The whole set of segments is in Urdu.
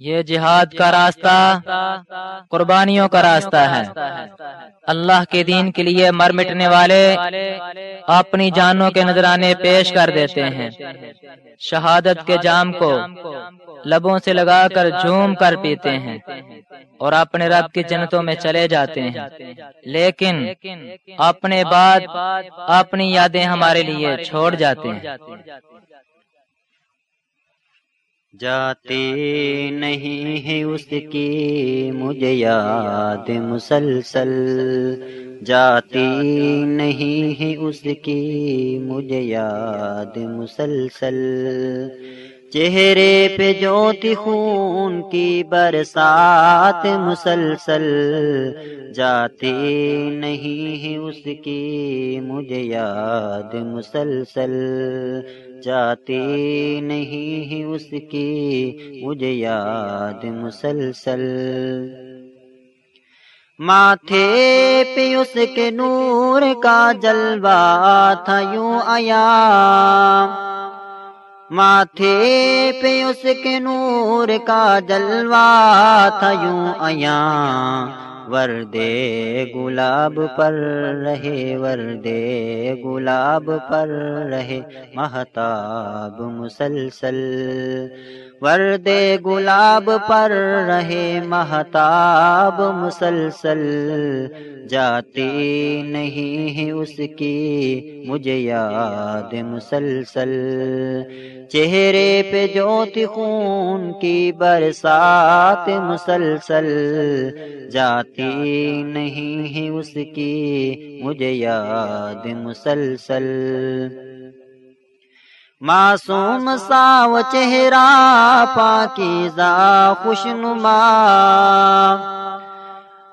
یہ جہاد کا راستہ قربانیوں کا راستہ ہے۔ اللہ کے دین کے لیے مر مٹنے والے اپنی جانوں کے نذرانے پیش کر دیتے ہیں۔ شہادت کے جام کو لبوں سے لگا کر جھوم کر پیتے ہیں اور اپنے رب کی جنتوں میں چلے جاتے ہیں۔ لیکن اپنے بعد اپنی یادیں ہمارے لیے چھوڑ جاتے ہیں۔ جاتی نہیں ہے اس کی مجھے یاد مسلسل جاتی نہیں ہے اس کی مجھے یاد مسلسل چہرے پہ جوتی خون کی برسات مسلسل جاتی نہیں ہے اس کی مجھے یاد مسلسل جاتی نہیں ہے اس کی مجھے یاد مسلسل۔ ماتھے پہ اس کے نور کا جلوہ تھا یوں آیا۔ ماتھے پہ اس کے نور کا جلوہ تھا یوں آیا۔ وردے گلاب پر رہے وردے گلاب پر رہے محتاب مسلسل وردے گلاب پر رہے محتاب مسلسل۔ جاتی نہیں ہے اس کی، مجھے یاد مسلسل۔ چہرے پہ جوتی خون کی برسات مسلسل۔ جاتی نہیں ہے اس کی، مجھے یاد مسلسل۔ معصوم ساو چہرہ پاکیزہ خوشنما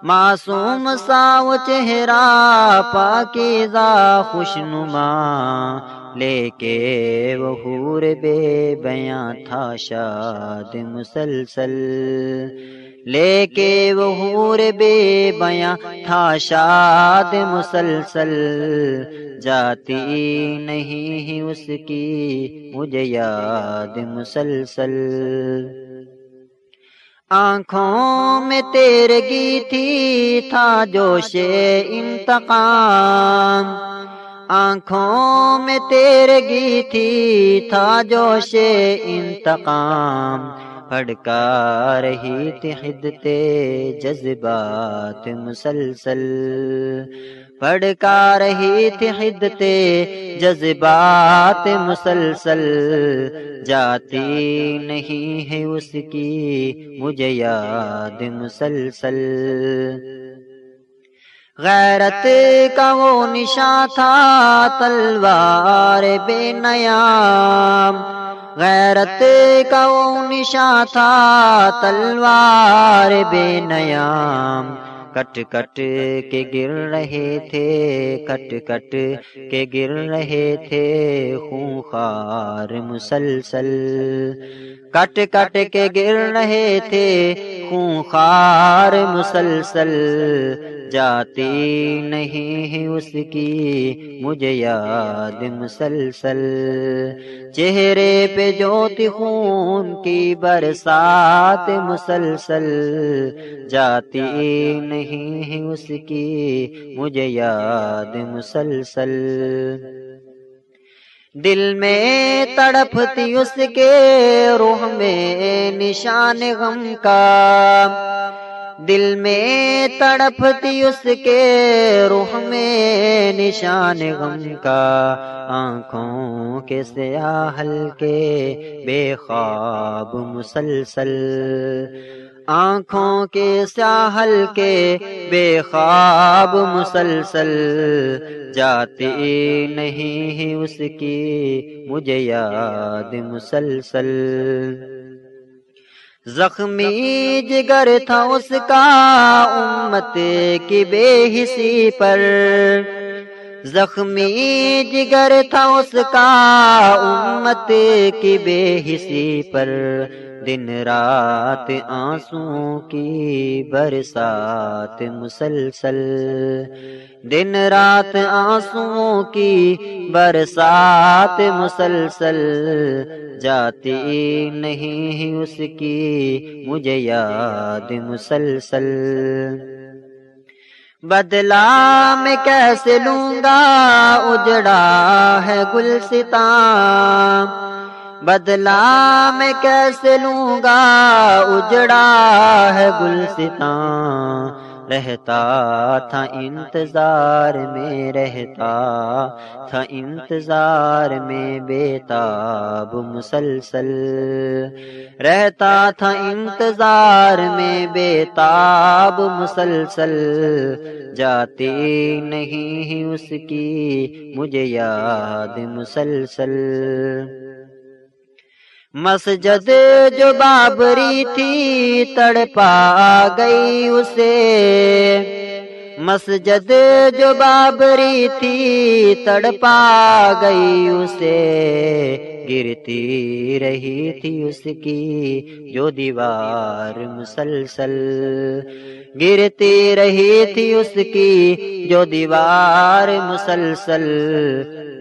معصوم ساو چہرہ پاکیزہ خوشنما لے کے وہ حور بے بیاں تھا شاد مسلسل لے کے وہ حور بے بیاں تھا شاد مسلسل جاتی نہیں اس کی مجھے یاد مسلسل آنکھوں میں تیرگی تھی تھا جوش انتقام۔ آنکھوں میں تیرگی تھی تھا جوش انتقام۔ پھڑکا رہی تھی حدتے جذبات مسلسل۔ پھڑکا رہی تھی حدتے جذبات مسلسل۔ جاتی نہیں ہے اس کی مجھے یاد مسلسل۔ غیرت کا وہ نشان تھا، تلوار بے نیام۔ غیرت کا وہ نشان تھا، تلوار بے نیام۔ کٹ کٹ کے گر رہے تھے کٹ کٹ کے گر رہے تھے خونخار مسلسل کٹ کٹ کے گر رہے تھے خونخار مسلسل جاتی نہیں ہے اس کی مجھے یاد مسلسل چہرے پہ جوتی خون کی برسات مسلسل جاتی نہیں ہے اس کی مجھے یاد مسلسل۔ دل میں تڑپتی اس کے روح میں نشان غم کا۔ دل میں تڑپتی اس کے روح میں نشان غم کا۔ آنکھوں کے سیاحل کے بے خواب مسلسل۔ آنکھوں کے ساحل کے بے خواب مسلسل جاتی نہیں ہے اس کی مجھے یاد مسلسل۔ زخمی جگر تھا اس کا امت کی بے حسی پر۔ زخمی جگر تھا اس کا امت کی بے حسی پر۔ دن رات آنسو کی برسات مسلسل۔ دن رات آنسو کی برسات مسلسل۔ جاتی نہیں اس کی، مجھے یاد مسلسل۔ بدلا میں کیسے لوں گا اجڑا ہے گلستان؟ بدلا میں کیسے لوں گا اجڑا ہے گلستان؟ رہتا تھا انتظار میں رہتا تھا انتظار میں بیتاب مسلسل رہتا تھا انتظار میں بیتاب مسلسل جاتی نہیں اس کی مجھے یاد مسلسل مسجد جو بابری تھی، تڑپا گئی اسے۔ مسجد جو بابری تھی، تڑپا گئی اسے۔ گرتی رہی تھی اس کی جو دیوار مسلسل۔ گرتی رہی تھی اس کی جو دیوار مسلسل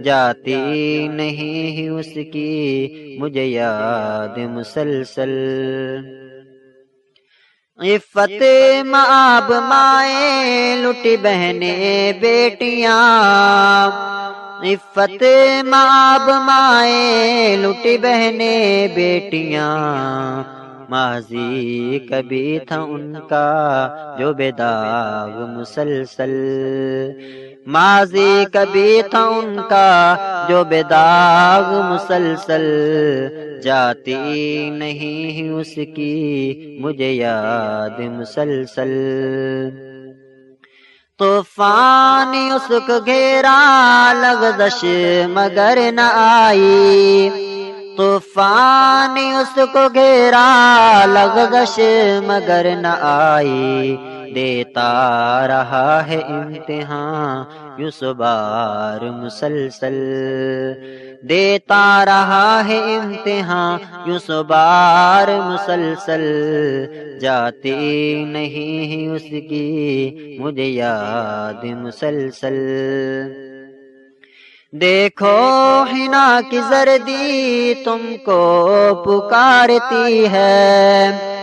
جاتی نہیں اس کی، مجھے یاد مسلسل۔ عفت ماب مائیں، لٹی بہنیں، بیٹیاں۔ عفت ماب مائیں، لٹی بہنیں، بیٹیاں۔ ماضی کبھی تھا ان کا جو بے داغ مسلسل۔ ماضی کبھی تھا ان کا جو بے داغ مسلسل۔ جاتی نہیں اس کی مجھے یاد مسلسل۔ طوفان اس کو گھیرا، لغزش مگر نہ آئی۔ طوفان اس کو گھیرا لغزش مگر نہ آئی۔ دیتا رہا ہے امتحان یو بار مسلسل۔ دیتا رہا ہے امتحان یو بار مسلسل۔ جاتی نہیں اس کی مجھے یاد مسلسل۔ دیکھو ہنا کی زردی تم کو پکارتی ہے۔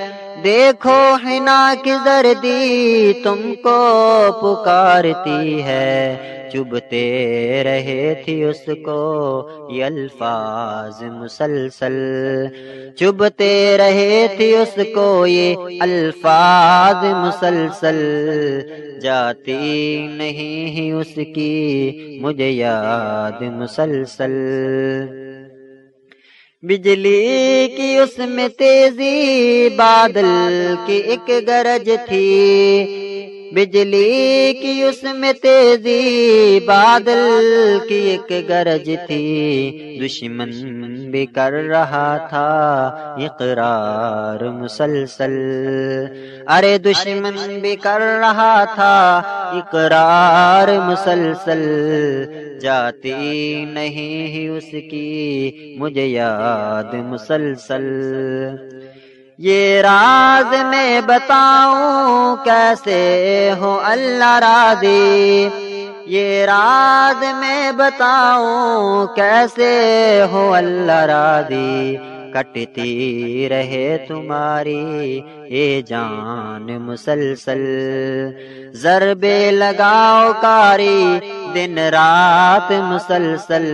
دیکھو حنا کی زردی تم کو پکارتی ہے۔ چبتے رہے تھی اس کو یہ الفاظ مسلسل۔ چبتے رہے تھی اس کو یہ الفاظ مسلسل۔ جاتی نہیں اس کی مجھے یاد مسلسل۔ بجلی کی اس میں تیزی بادل کی ایک گرج تھی۔ بجلی کی اس میں تیزی، بادل کی ایک گرج تھی۔ دشمن بھی کر رہا تھا، اقرار مسلسل۔ ارے دشمن بھی کر رہا تھا، اقرار مسلسل۔ جاتی نہیں اس کی، مجھے یاد مسلسل۔ یہ راز میں بتاؤں کیسے ہو اللہ راضی؟ یہ راز میں بتاؤں کیسے ہو اللہ راضی؟ کٹتی رہے تمہاری اے جان مسلسل، ضربے لگاؤ کاری دن رات مسلسل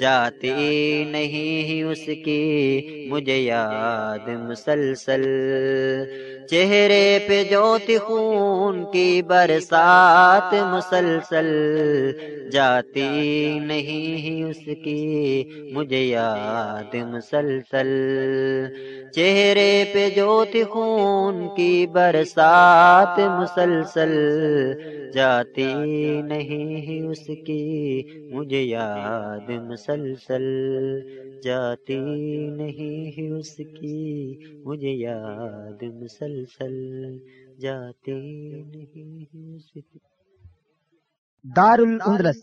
جاتی نہیں اس کی، مجھے یاد مسلسل۔ چہرے پہ جوتی خون کی برسات مسلسل جاتی نہیں اس کی، مجھے یاد مسلسل۔ چہرے پہ جوتی خون کی برسات مسلسل جاتی نہیں اس کی مجھے یاد مسلسل جاتی نہیں اس کی مجھے یاد مسلسل جاتی نہیں اس کی۔ دار الاندلس